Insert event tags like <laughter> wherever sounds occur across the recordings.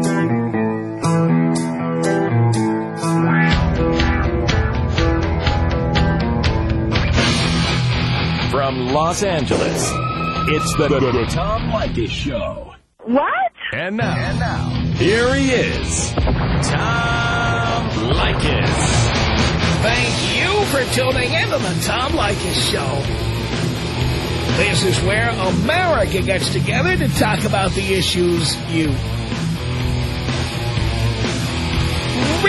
From Los Angeles, it's the, the, the Tom Leykis Show. What? And now, and now, here he is, Tom Leykis. Thank you for tuning in to the Tom Leykis Show. This is where America gets together to talk about the issues you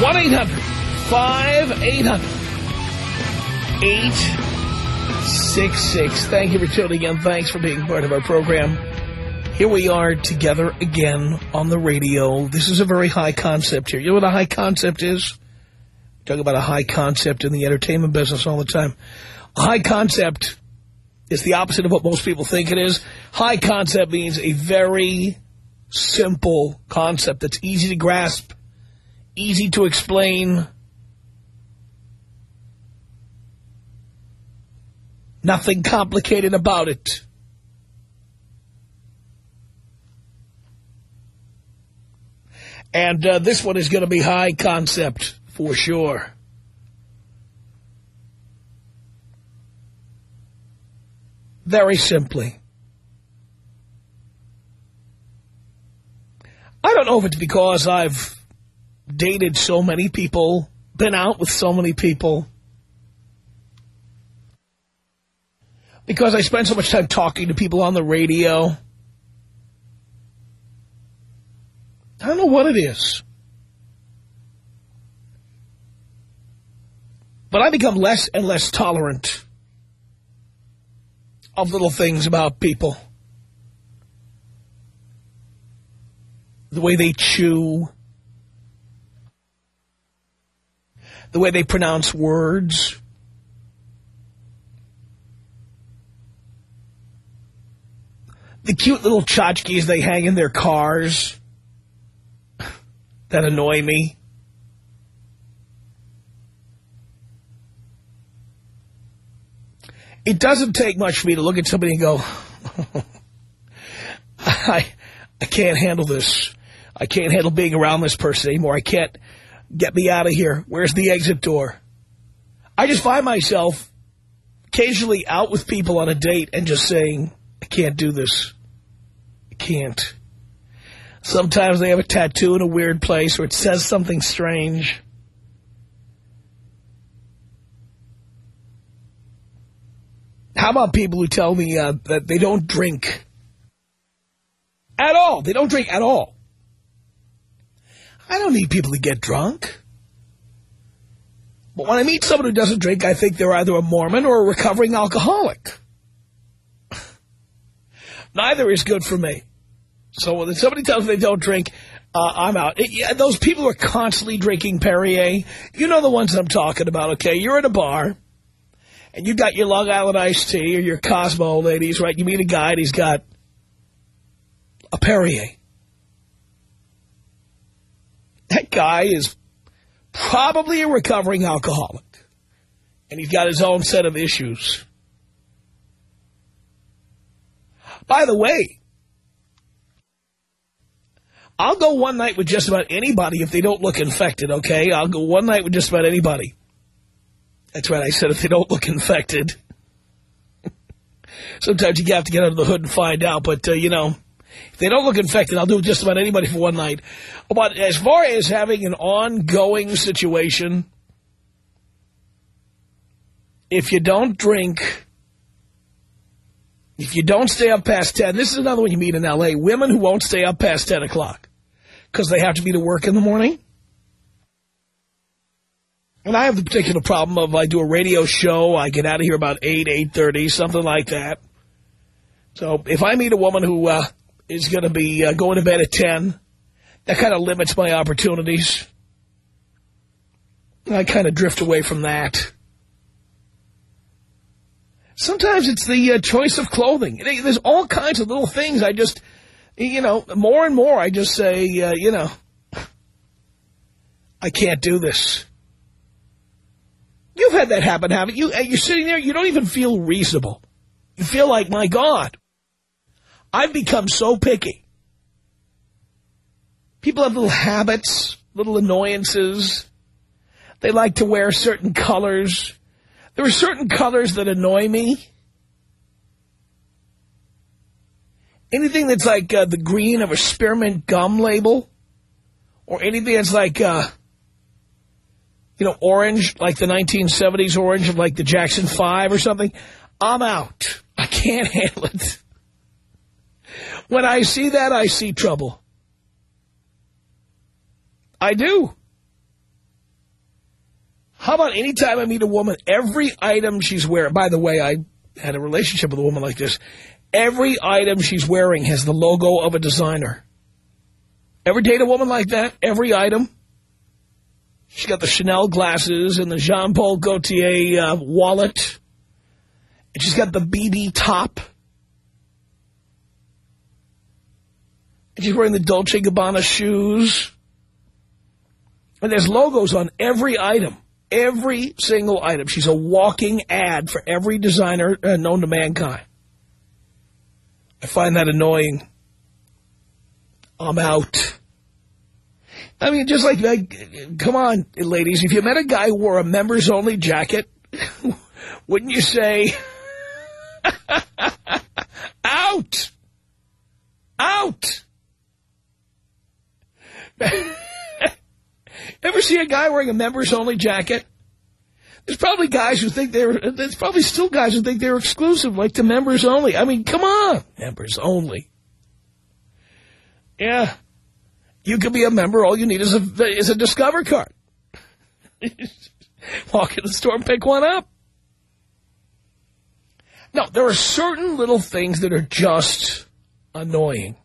1-800-5800-866. Thank you for tuning in. Thanks for being part of our program. Here we are together again on the radio. This is a very high concept here. You know what a high concept is? Talk about a high concept in the entertainment business all the time. A high concept is the opposite of what most people think it is. High concept means a very simple concept that's easy to grasp, easy to explain. Nothing complicated about it. And uh, this one is going to be high concept for sure. Very simply. I don't know if it's because I've dated so many people, been out with so many people, because I spend so much time talking to people on the radio. I don't know what it is. But I become less and less tolerant of little things about people. The way they chew. The way they pronounce words. The cute little tchotchkes they hang in their cars that annoy me. It doesn't take much for me to look at somebody and go, <laughs> I, I can't handle this. I can't handle being around this person anymore. I can't get me out of here. Where's the exit door? I just find myself occasionally out with people on a date and just saying, I can't do this. I can't. Sometimes they have a tattoo in a weird place or it says something strange. How about people who tell me uh, that they don't drink at all? They don't drink at all. I don't need people to get drunk. But when I meet someone who doesn't drink, I think they're either a Mormon or a recovering alcoholic. <laughs> Neither is good for me. So when somebody tells me they don't drink, uh, I'm out. It, yeah, those people who are constantly drinking Perrier, you know the ones I'm talking about, okay? You're at a bar, and you got your Long Island iced tea or your Cosmo, ladies, right? You meet a guy and he's got a Perrier. That guy is probably a recovering alcoholic. And he's got his own set of issues. By the way, I'll go one night with just about anybody if they don't look infected, okay? I'll go one night with just about anybody. That's right, I said if they don't look infected. <laughs> Sometimes you have to get under the hood and find out, but, uh, you know, if they don't look infected, I'll do just about anybody for one night. But as far as having an ongoing situation, if you don't drink, if you don't stay up past 10, this is another one you meet in L.A., women who won't stay up past 10 o'clock because they have to be to work in the morning. And I have the particular problem of I do a radio show, I get out of here about 8, 8.30, something like that. So if I meet a woman who uh, is going to be uh, going to bed at 10. That kind of limits my opportunities. I kind of drift away from that. Sometimes it's the uh, choice of clothing. There's all kinds of little things I just, you know, more and more I just say, uh, you know, I can't do this. You've had that happen, haven't you? You're sitting there, you don't even feel reasonable. You feel like, my God, I've become so picky. People have little habits, little annoyances. They like to wear certain colors. There are certain colors that annoy me. Anything that's like uh, the green of a spearmint gum label, or anything that's like, uh, you know, orange, like the 1970s orange of like the Jackson 5 or something, I'm out. I can't <laughs> handle it. When I see that, I see trouble. I do. How about any time I meet a woman, every item she's wearing, by the way, I had a relationship with a woman like this, every item she's wearing has the logo of a designer. Ever date a woman like that? Every item? She's got the Chanel glasses and the Jean-Paul Gaultier uh, wallet. And she's got the bebe top. She's wearing the Dolce Gabbana shoes. And there's logos on every item. Every single item. She's a walking ad for every designer uh, known to mankind. I find that annoying. I'm out. I mean, just like, like, come on, ladies, if you met a guy who wore a members-only jacket, <laughs> wouldn't you say, <laughs> out, out? <laughs> Ever see a guy wearing a members-only jacket? There's probably guys who think they're, there's probably still guys who think they're exclusive, like to members only. I mean, come on, members only. Yeah. You could be a member, all you need is a, is a Discover card. <laughs> Walk in the store and pick one up. No, there are certain little things that are just annoying.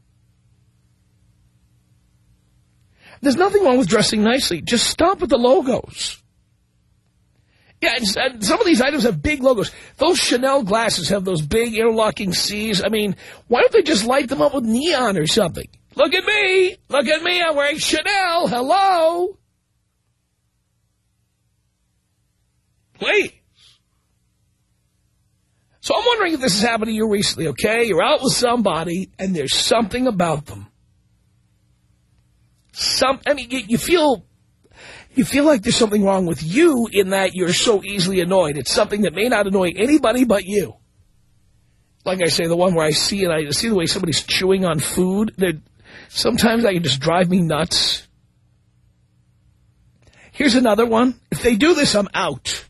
There's nothing wrong with dressing nicely. Just stop with the logos. Yeah, and, and some of these items have big logos. Those Chanel glasses have those big interlocking C's. I mean, why don't they just light them up with neon or something? Look at me. Look at me. I'm wearing Chanel. Hello. Please. So I'm wondering if this has happened to you recently, okay? You're out with somebody, and there's something about them some, I mean, you, feel, you feel like there's something wrong with you in that you're so easily annoyed. It's something that may not annoy anybody but you. Like I say, the one where I see it, I see the way somebody's chewing on food. Sometimes that can just drive me nuts. Here's another one. If they do this, I'm out.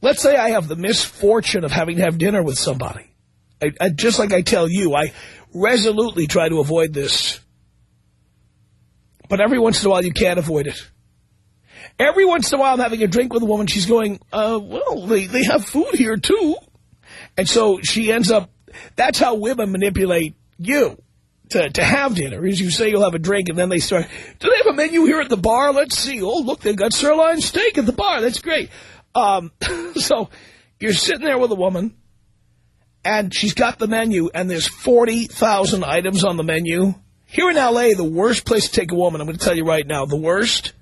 Let's say I have the misfortune of having to have dinner with somebody. I, I, just like I tell you, I resolutely try to avoid this but every once in a while, you can't avoid it. Every once in a while, I'm having a drink with a woman. She's going, uh, well, they, they have food here, too. And so she ends up, that's how women manipulate you to, to have dinner, is you say you'll have a drink, and then they start, do they have a menu here at the bar? Let's see. Oh, look, they've got sirloin steak at the bar. That's great. Um, <laughs> so you're sitting there with a woman, and she's got the menu, and there's 40,000 items on the menu. Here in L.A., the worst place to take a woman, I'm going to tell you right now, the worst.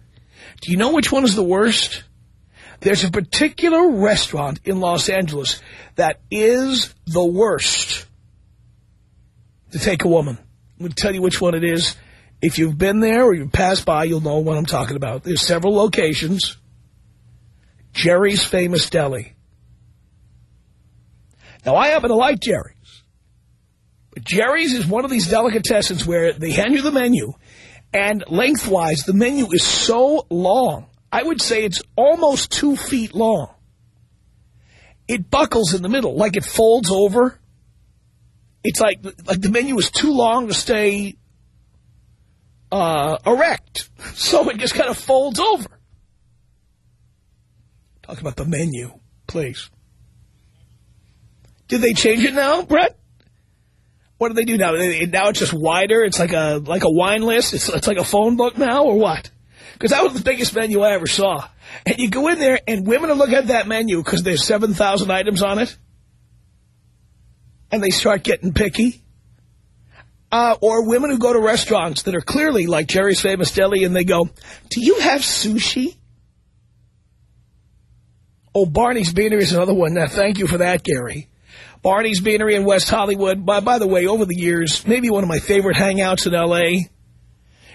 Do you know which one is the worst? There's a particular restaurant in Los Angeles that is the worst to take a woman. I'm going to tell you which one it is. If you've been there or you've passed by, you'll know what I'm talking about. There's several locations. Jerry's Famous Deli. Now, I happen to like Jerry. Jerry's is one of these delicatessens where they hand you the menu, and lengthwise, the menu is so long. I would say it's almost two feet long. It buckles in the middle, like it folds over. It's like, like the menu is too long to stay uh, erect. <laughs> So it just kind of folds over. Talk about the menu, please. Did they change it now, Brett? What do they do now? Now it's just wider. It's like a like a wine list. It's, it's like a phone book now, or what? Because that was the biggest menu I ever saw. And you go in there, and women are looking at that menu because there's 7,000 items on it. And they start getting picky. Uh, or women who go to restaurants that are clearly like Jerry's Famous Deli, and they go, do you have sushi? Oh, Barney's Beanery is another one. Now, thank you for that, Gary. Barney's Beanery in West Hollywood. By, by the way, over the years, maybe one of my favorite hangouts in L.A.,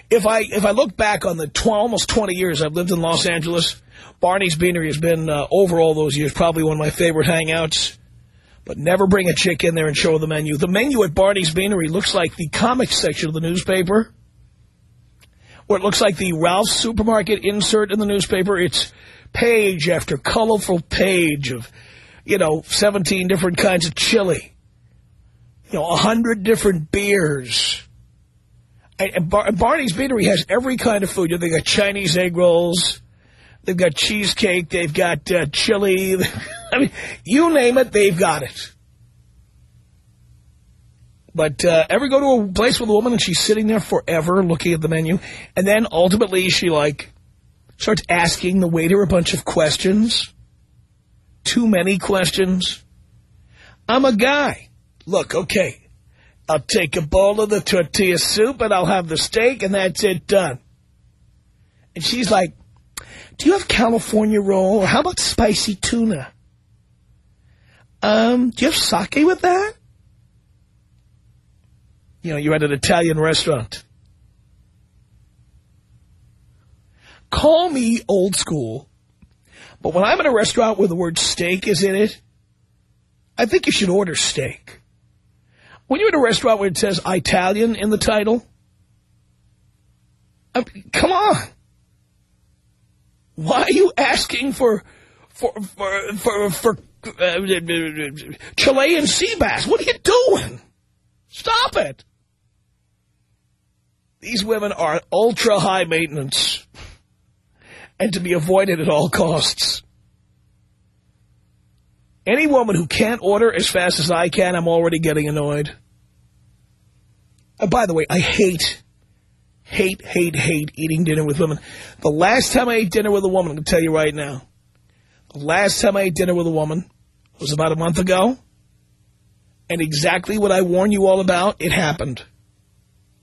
if I if I look back on the tw almost 20 years I've lived in Los Angeles, Barney's Beanery has been, uh, over all those years, probably one of my favorite hangouts. But never bring a chick in there and show the menu. The menu at Barney's Beanery looks like the comics section of the newspaper. Or it looks like the Ralph's supermarket insert in the newspaper. It's page after colorful page of, you know, 17 different kinds of chili. You know, 100 different beers and Bar Barney's Beanery has every kind of food. You know, they've got Chinese egg rolls. They've got cheesecake. They've got uh, chili. <laughs> I mean, you name it, they've got it. But uh, ever go to a place with a woman and she's sitting there forever looking at the menu, and then ultimately she, like, starts asking the waiter a bunch of questions? Too many questions? I'm a guy. Look, okay, I'll take a bowl of the tortilla soup and I'll have the steak and that's it done. And she's like, do you have California roll? Or how about spicy tuna? Um, do you have sake with that? You know, you're at an Italian restaurant. Call me old school, but when I'm in a restaurant where the word steak is in it, I think you should order steak. When you're at a restaurant where it says Italian in the title, I mean, come on. Why are you asking for for for for, for uh, Chilean sea bass? What are you doing? Stop it. These women are ultra high maintenance and to be avoided at all costs. Any woman who can't order as fast as I can, I'm already getting annoyed. Uh, by the way, I hate, hate, hate, hate eating dinner with women. The last time I ate dinner with a woman, I'm to tell you right now, the last time I ate dinner with a woman was about a month ago. And exactly what I warned you all about, it happened.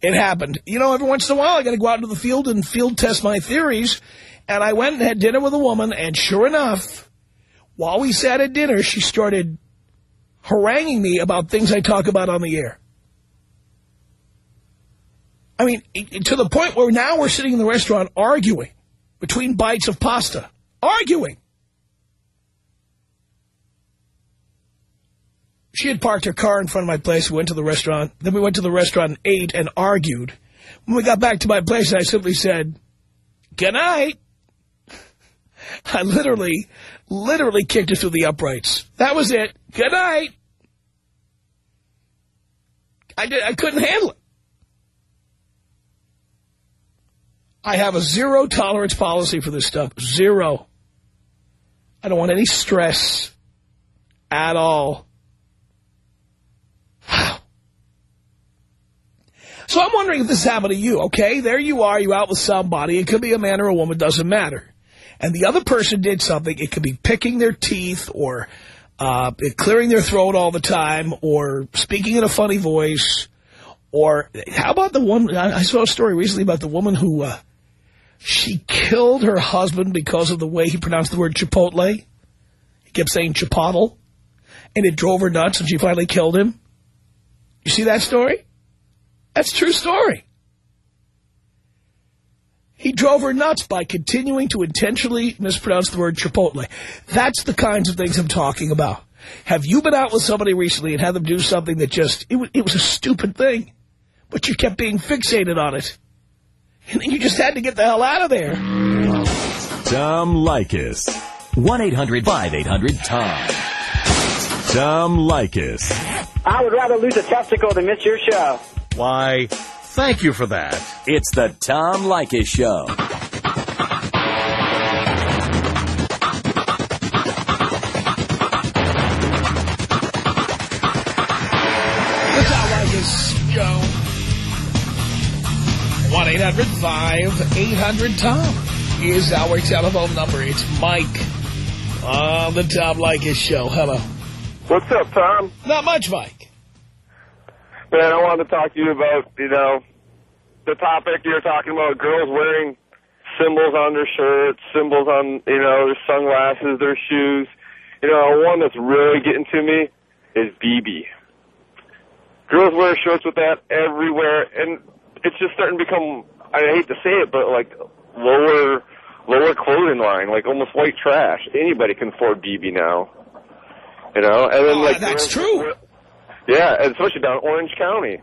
It happened. You know, every once in a while I got to go out into the field and field test my theories. And I went and had dinner with a woman, and sure enough, while we sat at dinner, she started haranguing me about things I talk about on the air. I mean, to the point where now we're sitting in the restaurant arguing between bites of pasta. Arguing. She had parked her car in front of my place. We went to the restaurant. Then we went to the restaurant and ate and argued. When we got back to my place, I simply said, good night. I literally literally kicked her through the uprights. That was it. Good night. I, did, I couldn't handle it. I have a zero tolerance policy for this stuff. Zero. I don't want any stress at all. So I'm wondering if this happened to you, okay? There you are, you out with somebody. It could be a man or a woman, doesn't matter and the other person did something, it could be picking their teeth or uh, clearing their throat all the time or speaking in a funny voice. Or how about the one, I saw a story recently about the woman who, uh, she killed her husband because of the way he pronounced the word Chipotle. He kept saying Chipotle. And it drove her nuts and she finally killed him. You see that story? That's true story. He drove her nuts by continuing to intentionally mispronounce the word Chipotle. That's the kinds of things I'm talking about. Have you been out with somebody recently and had them do something that just, it, it was a stupid thing, but you kept being fixated on it. And then you just had to get the hell out of there. Tom Leykis. 1-800-5800-TOM. Tom Leykis. I would rather lose a testicle than miss your show. Why... Thank you for that. It's the Tom Leykis Show. one 800 tom is our telephone number. It's Mike on the Tom Leykis Show. Hello. What's up, Tom? Not much, Mike. Man, I wanted to talk to you about, you know, the topic you're talking about, girls wearing symbols on their shirts, symbols on, you know, their sunglasses, their shoes. You know, one that's really getting to me is bebe. Girls wear shirts with that everywhere, and it's just starting to become, I hate to say it, but like lower lower clothing line, like almost white trash. Anybody can afford bebe now. You know, and then Oh, like that's girls- true. Yeah, especially down Orange County.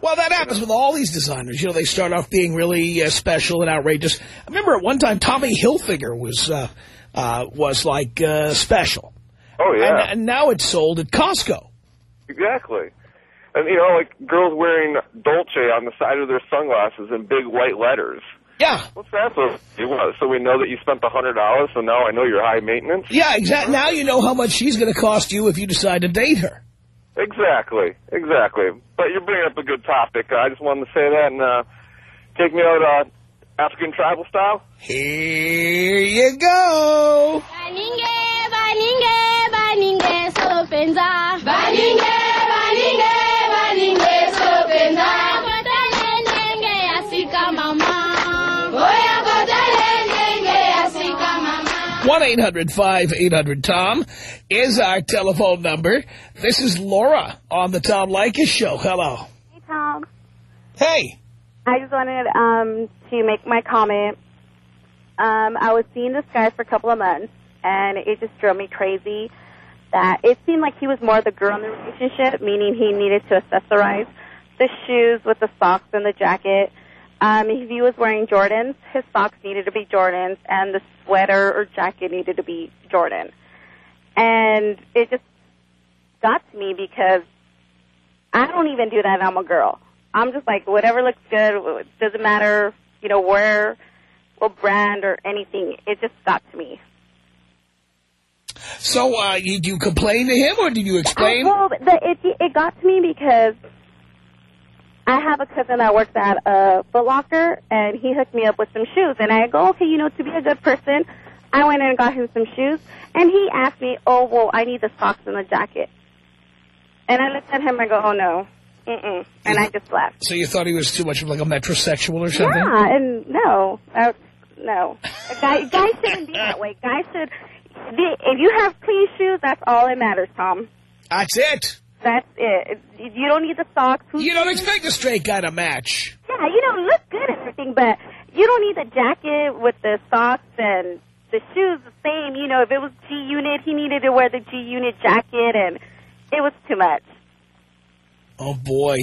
Well, that happens with all these designers. You know, they start off being really uh, special and outrageous. I remember at one time Tommy Hilfiger was uh, uh, was like uh, special. Oh yeah, And, and now it's sold at Costco. exactly. And you know, like girls wearing Dolce on the side of their sunglasses in big white letters. Yeah. What's that do? So we know that you spent the hundred dollars, so now I know you're high maintenance. Yeah, exactly. Now you know how much she's going to cost you if you decide to date her. Exactly, exactly. But you're bringing up a good topic. I just wanted to say that and uh, take me out uh, African tribal style. Here you go. Baninge, baninge, baninge, sopenza. Baninge, baninge, baninge, one 800 tom is our telephone number. This is Laura on the Tom Leykis Show. Hello. Hey, Tom. Hey. I just wanted um, to make my comment. Um, I was seeing this guy for a couple of months, and it just drove me crazy that it seemed like he was more the girl in the relationship, meaning he needed to accessorize the shoes with the socks and the jacket. Um, if he was wearing Jordans, his socks needed to be Jordans, and the sweater or jacket needed to be Jordan. And it just got to me because I don't even do that. I'm a girl. I'm just like whatever looks good. it Doesn't matter, you know, where, what brand or anything. It just got to me. So, uh, did you complain to him or did you explain? Uh, well, the, it it got to me because I have a cousin that works at a Foot Locker, and he hooked me up with some shoes. And I go, okay, you know, to be a good person, I went and got him some shoes. And he asked me, oh, well, I need the socks and the jacket. And I looked at him and I go, oh no, mm-mm. And I just left. So you thought he was too much of like a metrosexual or something? Yeah, and no, uh, no. A guy, guys shouldn't be that way. Guys should. If you have clean shoes, that's all that matters, Tom. That's it. That's it. You don't need the socks. Who- You don't expect a straight guy to match. Yeah, you know, look good and everything, but you don't need the jacket with the socks and the shoes the same. You know, if it was G Unit, he needed to wear the G Unit jacket, and it was too much. Oh, boy.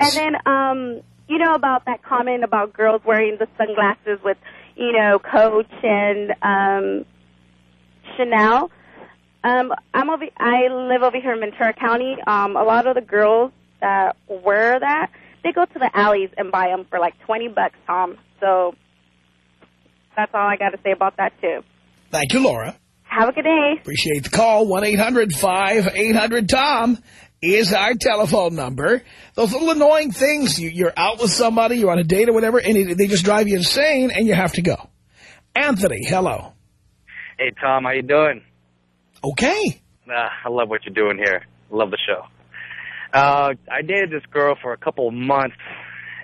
And then, um, you know about that comment about girls wearing the sunglasses with, you know, Coach and um, Chanel. Um, I'm over. I live over here in Ventura County. Um, a lot of the girls that wear that, they go to the alleys and buy them for like twenty bucks, Tom. So that's all I got to say about that too. Thank you, Laura. Have a good day. Appreciate the call. 1-800-5800-TOM is our telephone number. Those little annoying things, you, you're out with somebody, you're on a date or whatever, and it, they just drive you insane, and you have to go. Anthony, hello. Hey, Tom, how you doing? Okay. Uh, I love what you're doing here. Love the show. Uh, I dated this girl for a couple of months,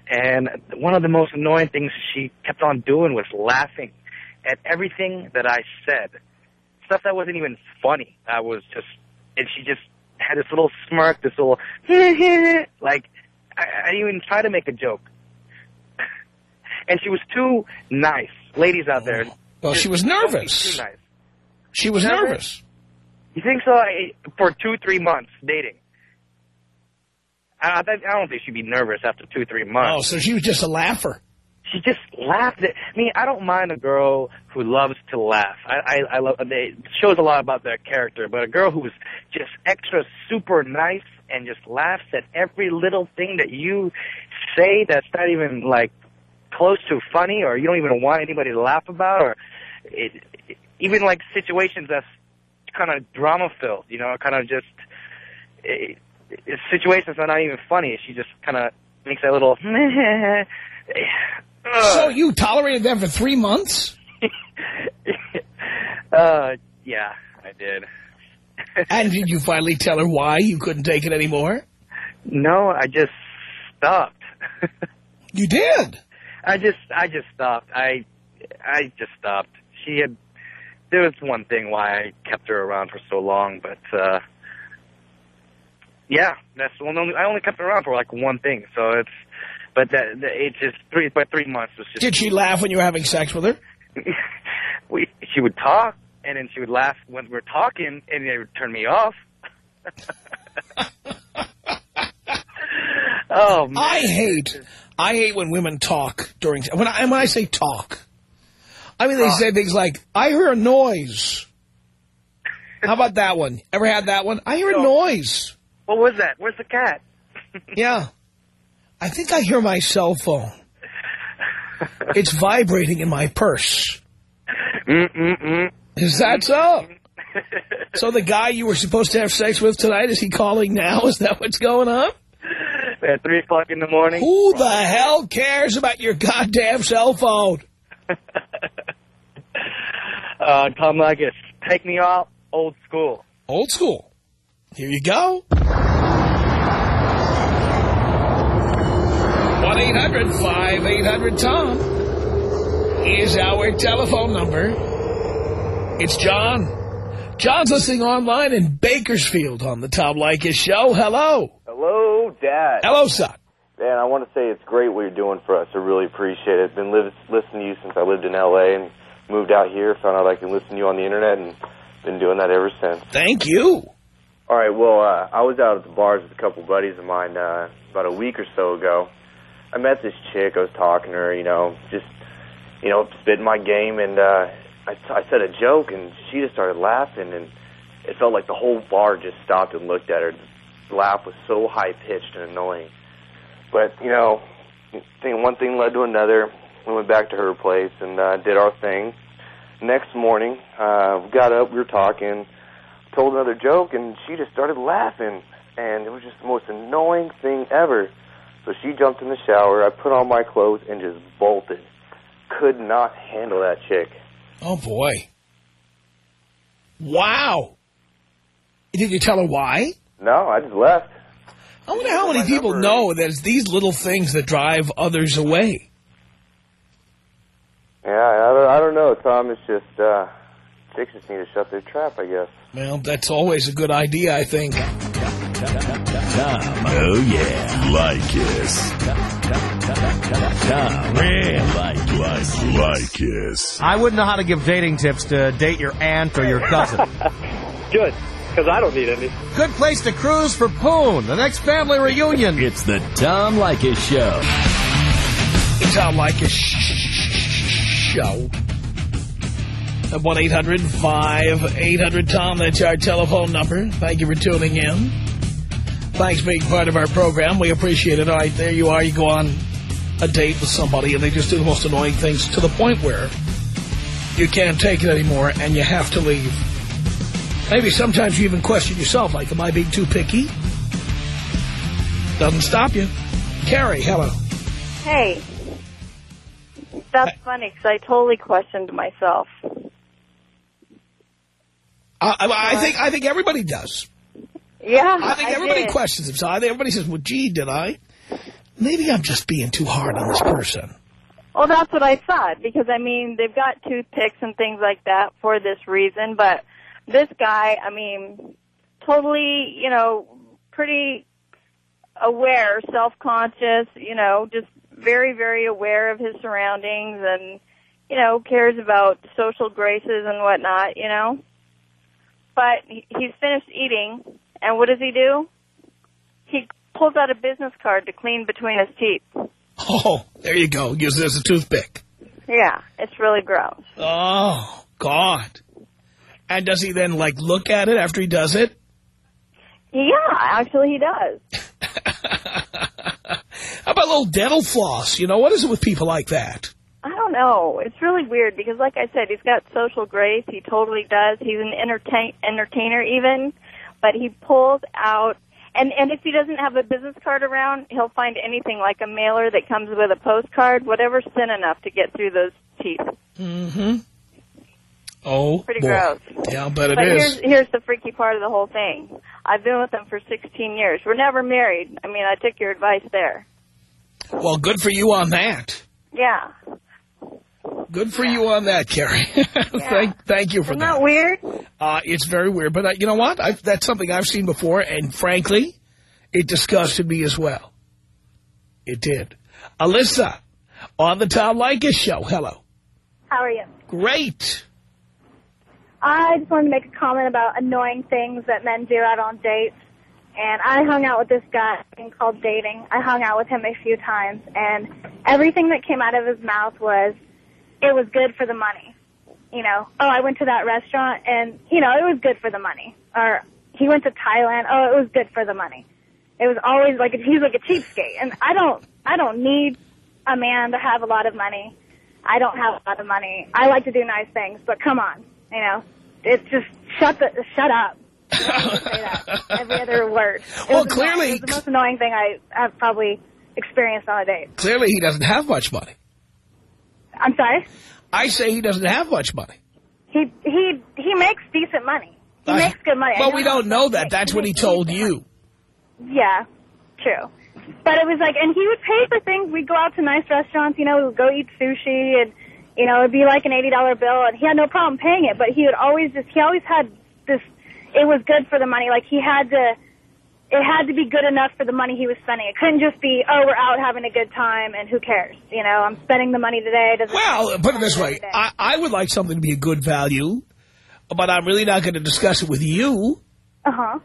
and one of the most annoying things she kept on doing was laughing at everything that I said. Stuff that wasn't even funny. I was just, and she just had this little smirk, this little, <laughs> like, I, I didn't even try to make a joke. And she was too nice. Ladies out there. Well, she was just don't be nervous. Too nice. She was Nervous? You think so? I, for two, three months dating. I, I I don't think she'd be nervous after two, three months. Oh, so she was just a laugher. She just laughed at. I mean, I don't mind a girl who loves to laugh. I, I, I love. It shows a lot about their character. But a girl who's just extra super nice and just laughs at every little thing that you say that's not even like close to funny, or you don't even want anybody to laugh about, or it, it, even like situations that's kind of drama filled. You know, kind of just it, it, situations that are not even funny. She just kind of makes that little <laughs> eh, So uh. you tolerated that for three months? <laughs> uh, yeah, I did. <laughs> and did you finally tell her why you couldn't take it anymore? No, I just stopped. you did? I just, I just stopped. I, I just stopped. She had, there was one thing why I kept her around for so long, but, uh, yeah, that's the only, I only kept her around for like one thing, so it's, but that, that it's just three, but three months was just. Did she laugh when you were having sex with her? <laughs> we, she would talk, and then she would laugh when we were talking, and it would turn me off. <laughs> oh, man. I hate, I hate when women talk during, when I, when I say talk, I mean, they Talk. say things like, I hear a noise. How about that one? Ever had that one? I hear a noise. What was that? Where's the cat? <laughs> Yeah. I think I hear my cell phone. It's vibrating in my purse. Mm-mm-mm. Is that so? <laughs> So the guy you were supposed to have sex with tonight, is he calling now? Is that what's going on? At 3 o'clock in the morning? Who the hell cares about your goddamn cell phone? <laughs> Uh, Tom Leykis, take me out old school. Old school. Here you go. 1-800-5800-TOM is our telephone number. It's John. John's listening online in Bakersfield on the Tom Leykis show. Hello. Hello, Dad. Hello, son. Man, I want to say it's great what you're doing for us. I really appreciate it. I've Been listening to you since I lived in L.A. and moved out here. Found out I can listen to you on the internet and been doing that ever since. Thank you. All right, well, uh, I was out at the bars with a couple buddies of mine uh, about a week or so ago. I met this chick. I was talking to her, you know, just, you know, spitting my game, and uh, I, I said a joke, and she just started laughing, and it felt like the whole bar just stopped and looked at her. The laugh was so high pitched and annoying. But you know, thing one thing led to another. We went back to her place and uh, did our thing. Next morning, uh, we got up, we were talking, told another joke, and she just started laughing, and it was just the most annoying thing ever. So she jumped in the shower. I put on my clothes and just bolted. Could not handle that chick. Oh, boy. Wow. Did you tell her why? No, I just left. I wonder how many people know that it's these little things that drive others away. Yeah, I don't, I don't know, Tom. It's just uh, chicks just need to shut their trap, I guess. Well, that's always a good idea, I think. Oh yeah, Leykis. Tom, Leykis. Leykis. I wouldn't know how to give dating tips to date your aunt or your cousin. <laughs> Good, because I don't need any. Good place to cruise for Poon, the next family reunion. It's the Tom Leykis Show. It's Tom Leykis show. At 1-800-5800-TOM. That's our telephone number. Thank you for tuning in. Thanks for being part of our program. We appreciate it. All right, there you are. You go on a date with somebody, and they just do the most annoying things to the point where you can't take it anymore, and you have to leave. Maybe sometimes you even question yourself, like, am I being too picky? Doesn't stop you. Carrie, hello. Hey, that's funny because I totally questioned myself. I, I, I think I think everybody does. Yeah, I think everybody did. questions themselves. I think everybody says, well, gee, did I? Maybe I'm just being too hard on this person. Well, that's what I thought because I mean they've got toothpicks and things like that for this reason, but this guy, I mean, totally, you know, pretty aware, self-conscious, you know, just very, very aware of his surroundings and, you know, cares about social graces and whatnot, you know. But he- he's finished eating, and what does he do? He pulls out a business card to clean between his teeth. Oh, there you go. Use it as a toothpick. Yeah, it's really gross. Oh, God. And does he then, like, look at it after he does it? Yeah, actually he does. <laughs> How about a little dental floss? You know, what is it with people like that? I don't know. It's really weird because, like I said, he's got social grace. He totally does. He's an entertain entertainer even, but he pulls out And and if he doesn't have a business card around, he'll find anything like a mailer that comes with a postcard, whatever's thin enough to get through those teeth. Mm-hmm. Oh, Pretty boy. gross. Yeah, I'll bet it but is. here's here's the freaky part of the whole thing. I've been with him for 16 years. We're never married. I mean, I took your advice there. Well, good for you on that. Yeah. Good for you on that, Carrie. <laughs> thank, thank you for Isn't that. that weird? Uh, it's very weird, but uh, you know what? i that's something I've seen before, and frankly, it disgusted me as well. It did. Alyssa, on the Tom Leykis show. Hello. How are you? Great. I just wanted to make a comment about annoying things that men do out on dates. And I hung out with this guy called dating. I hung out with him a few times, and everything that came out of his mouth was, it was good for the money. You know, oh, I went to that restaurant, and, you know, it was good for the money. Or he went to Thailand, oh, it was good for the money. It was always like, he's like a cheapskate. And I don't, I don't need a man to have a lot of money. I don't have a lot of money. I like to do nice things, but come on, you know, it's just shut the shut up. You don't need to say that every other word. It Well, clearly- annoying. it was the most annoying thing I have probably experienced on a date. Clearly, he doesn't have much money. I'm sorry. I say he doesn't have much money. He he he makes decent money. He makes good money. Well, we don't know that. That's He what he told you. Yeah, true. But it was like, and he would pay for things. We'd go out to nice restaurants, you know, we would go eat sushi, and you know, it'd be like an eighty dollar bill, and he had no problem paying it. But he would always just, he always had this. It was good for the money. Like he had to, it had to be good enough for the money he was spending. It couldn't just be, oh, we're out having a good time, and who cares? You know, I'm spending the money today. Doesn't Well, put it this way. I, I would like something to be a good value, but I'm really not going to discuss it with you. Uh huh.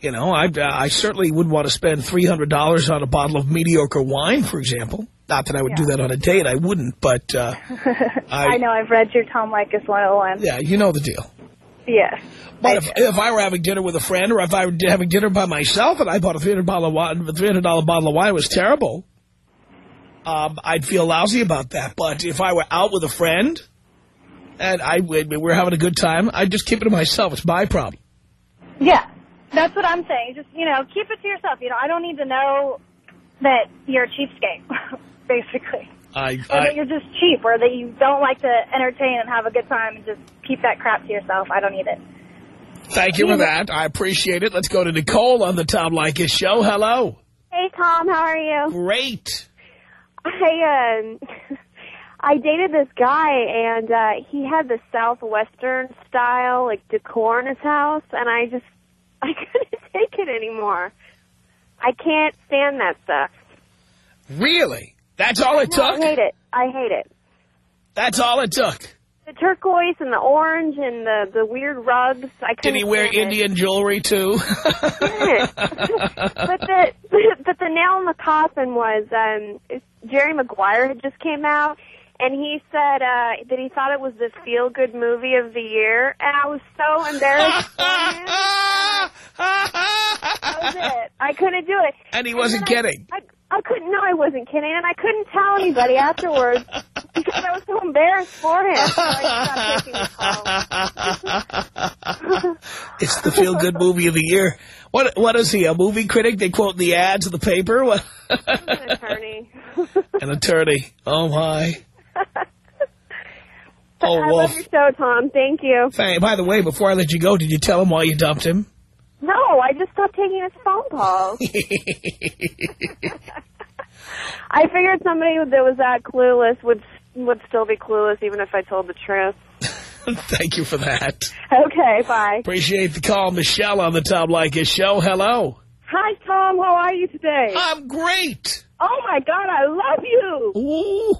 You know, I, I certainly wouldn't want to spend $300 on a bottle of mediocre wine, for example. Not that I would do that on a date. I wouldn't, but, uh, <laughs> I, know. I've read your Tom Leykis 101. yeah, you know the deal. Yes. But if, if I were having dinner with a friend or if I were having dinner by myself and I bought a 300 bottle of wine, a $300 bottle of wine it was terrible, um, I'd feel lousy about that. But if I were out with a friend and I we we're having a good time, I'd just keep it to myself. It's my problem. Yeah, that's what I'm saying. Just you know, keep it to yourself. You know, I don't need to know that you're a cheapskate, <laughs> basically, I, or I that you're just cheap, or that you don't like to entertain and have a good time, and just keep that crap to yourself. I don't need it. thank you for that. I appreciate it. Let's go to Nicole on the Tom Leykis show. Hello. Hey Tom, how are you? Great. I um <laughs> I dated this guy and uh he had the southwestern style like decor in his house and I just <laughs> I couldn't take it anymore. I can't stand that stuff. Really? That's all it No, took? I hate it. I hate it. That's all it took. The turquoise and the orange and the the weird rugs. I couldn't Did he wear stand it. Indian jewelry, too? <laughs> but the <laughs> but the nail in the coffin was um Jerry Maguire had just came out and he said uh that he thought it was the feel good movie of the year and I was so embarrassed. <laughs> That was it. I couldn't do it. And he wasn't I- kidding. I, I couldn't no, I wasn't kidding and I couldn't tell anybody afterwards because I was so embarrassed for him. So I stopped taking the. <laughs> It's the feel-good movie of the year. What What is he, a movie critic? They quote in the ads in the paper? What? An attorney. <laughs> An attorney. Oh, my. Oh, I Wolf. love your show, Tom. Thank you. Hey, by the way, before I let you go, did you tell him why you dumped him? No, I just stopped taking his phone calls. <laughs> I figured somebody that was that clueless would would still be clueless even if I told the truth. Thank you for that. Okay, bye. Appreciate the call. Michelle on the Tom Leykis show. Hello. Hi, Tom. How are you today? I'm great. Oh, my God. I love you. Ooh.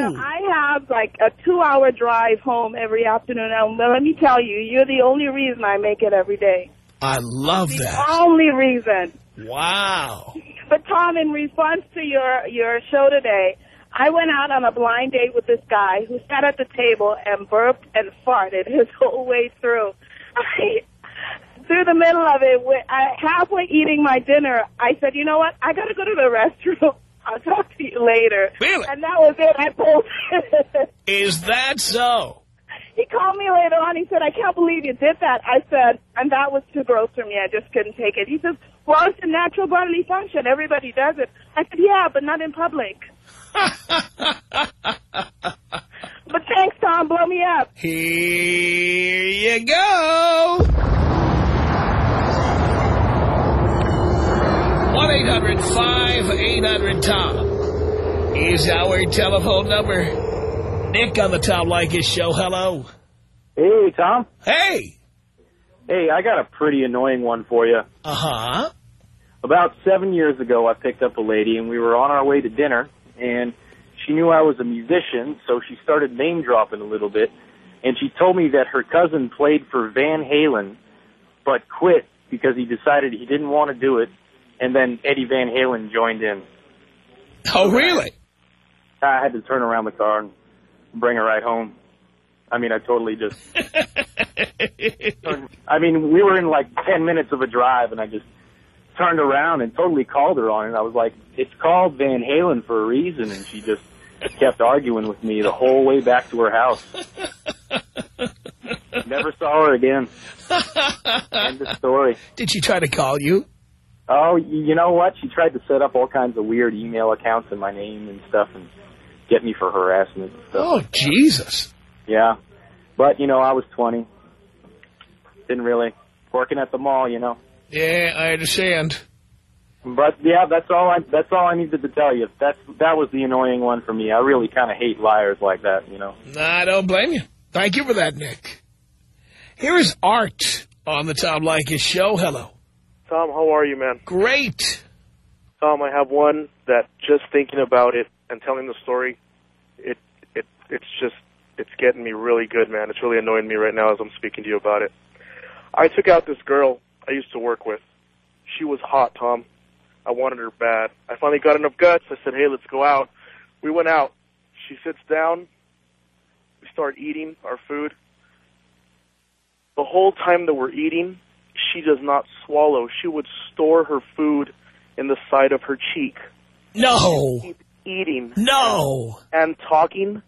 Know, I have like a two-hour drive home every afternoon. And let me tell you, you're the only reason I make it every day. I love that. The only reason. Wow. But Tom, in response to your your show today, I went out on a blind date with this guy who sat at the table and burped and farted his <laughs> whole way through. I, through the middle of it, I, halfway eating my dinner, I said, "You know what? I got to go to the <laughs> restroom. I'll talk to you later." Really? And that was it. I pulled. Is that so? He called me later on. He said, I can't believe you did that. I said, and that was too gross for me. I just couldn't take it. He says, well, it's a natural bodily function. Everybody does it. I said, yeah, but not in public. <laughs> but thanks, Tom. Blow me up. Here you go. 1-800-5800-TOM is our telephone number. Nick on the Tom Leykis show. Hello. Hey, Tom. Hey. Hey, I got a pretty annoying one for you. Uh-huh. About seven years ago, I picked up a lady, and we were on our way to dinner, and she knew I was a musician, so she started name-dropping a little bit, and she told me that her cousin played for Van Halen, but quit because he decided he didn't want to do it, and then Eddie Van Halen joined in. Oh, really? I had to turn around the car and bring her right home. I mean, I totally just... <laughs> I mean, we were in like 10 minutes of a drive, and I just turned around and totally called her on it. I was like, it's called Van Halen for a reason, and she just kept arguing with me the whole way back to her house. <laughs> Never saw her again. End of story. Did she try to call you? Oh, you know what? She tried to set up all kinds of weird email accounts in my name and stuff and get me for harassment and stuff. Oh, Jesus. Yeah. But, you know, I was 20. Didn't really. Working at the mall, you know. Yeah, I understand. But, yeah, that's all I that's all I needed to tell you. That's That was the annoying one for me. I really kind of hate liars like that, you know. I don't blame you. Thank you for that, Nick. Here is Art on the Tom Leykis show. Hello. Tom, how are you, man? Great. Tom, I have one that just thinking about it and telling the story, it it it's just it's getting me really good, man. It's really annoying me right now as I'm speaking to you about it. I took out this girl I used to work with. She was hot, Tom. I wanted her bad. I finally got enough guts. I said, "Hey, let's go out." We went out. She sits down. We start eating our food. The whole time that we're eating, she does not swallow. She would store her food in the side of her cheek. No. Keep eating. No. And talking.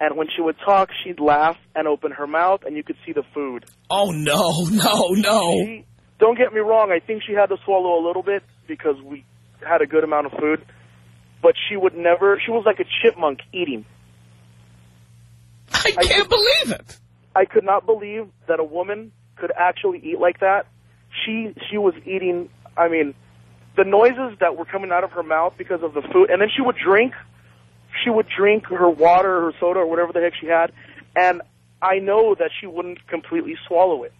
And when she would talk, she'd laugh and open her mouth, and you could see the food. Oh, no, <laughs> no, no. She, don't get me wrong. I think she had to swallow a little bit because we had a good amount of food. But she would never, she was like a chipmunk eating. I can't believe it. I could not believe that a woman could actually eat like that. She she was eating. I mean, the noises that were coming out of her mouth because of the food, and then she would drink. She would drink her water, or her soda, or whatever the heck she had, and I know that she wouldn't completely swallow it.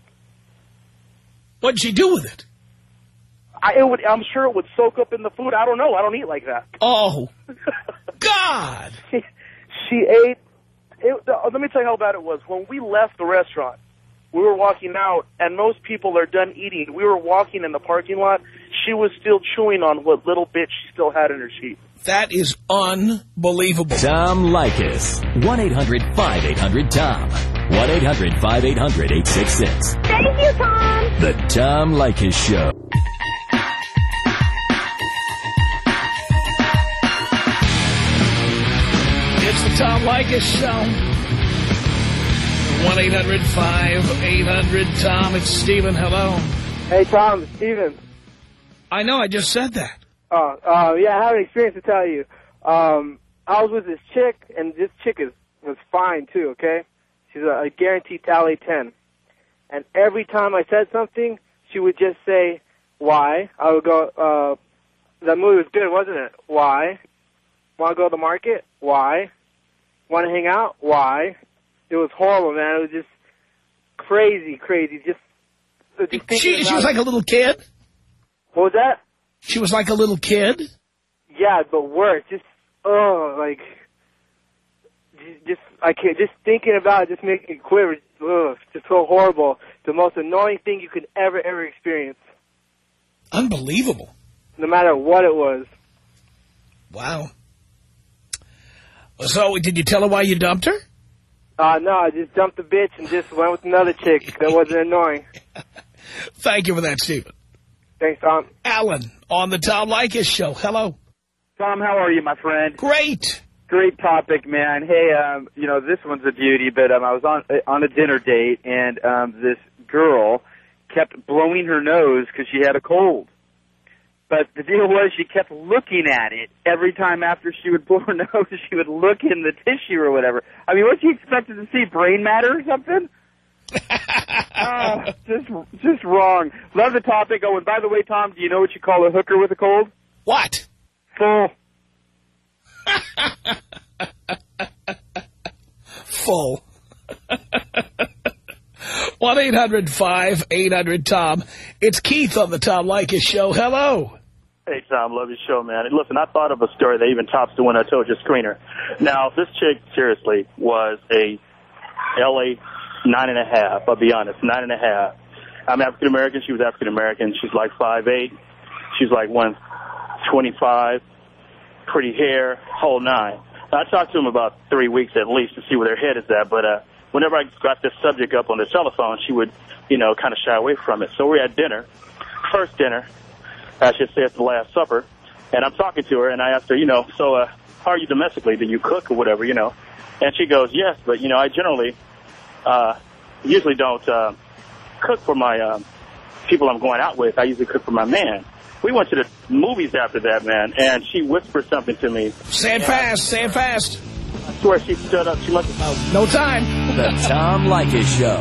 What'd she do with it? I it would. I'm sure it would soak up in the food. I don't know. I don't eat like that. Oh, <laughs> God! She, she ate. It, let me tell you how bad it was. When we left the restaurant, we were walking out, and most people are done eating. We were walking in the parking lot. She was still chewing on what little bit she still had in her teeth. That is unbelievable. Tom Leykis. 1-800-5800-TOM. 1-800-5800-866. Thank you, Tom. The Tom Leykis Show. It's the Tom Leykis Show. 1-800-5800-TOM. It's Stephen. Hello. Hey, Tom. Steven. I know. I just said that. Oh, uh, yeah, I have an experience to tell you. Um, I was with this chick, and this chick is was fine, too, okay? She's a, a guaranteed tally 10. And every time I said something, she would just say, why? I would go, uh, that movie was good, wasn't it? Why? Want to go to the market? Why? Want to hang out? Why? It was horrible, man. It was just crazy, crazy. Just, just She, she was it. like a little kid? What was that? She was like a little kid? Yeah, but worse. Just oh, like just, I can't. Just thinking about it just makes me quiver. Ugh, just so horrible. The most annoying thing you could ever ever experience, Unbelievable. no matter what it was. Wow. So, did you tell her why you dumped her? Uh no, I just dumped the bitch and just went with another chick that wasn't annoying. <laughs> Thank you for that, Stephen. Thanks, Tom. Alan, on the Tom Leykis Show. Hello. Tom, how are you, my friend? Great. great topic, man. Hey, um, you know this one's a beauty, but um, I was on on a dinner date, and um, this girl kept blowing her nose because she had a cold. But the deal was she kept looking at it every time after she would <laughs> blow her nose. She would look in the tissue or whatever. I mean, what she expected to see? Brain matter or something? Uh, just, just wrong. Love the topic. Oh, and by the way, Tom, do you know what you call a hooker with a cold? What? Full. <laughs> Full. 1-800-5800-TOM. It's Keith on the Tom Leykis Show. Hello. Hey, Tom, love your show, man. Listen, I thought of a story that even tops the one I told your screener. Now, this chick, seriously, was a L.A. nine and a half. I'll be honest, nine and a half. I'm African American. She was African American. She's like five eight. She's like one twenty five. Pretty hair, whole nine. I talked to him about three weeks at least to see where their head is at. But uh, whenever I got this subject up on the telephone, she would, you know, kind of shy away from it. So we're at dinner, first dinner, I should say at the Last Supper, and I'm talking to her, and I asked her, you know, so uh, how are you domestically? Do you cook or whatever, you know? And she goes, yes, but, you know, I generally uh, usually don't uh, cook for my uh, people I'm going out with. I usually cook for my man. We went to the movies after that, man, and she whispered something to me. Say it fast. Say it fast. I swear she stood up. She must have... No time. The Tom Leykis Show.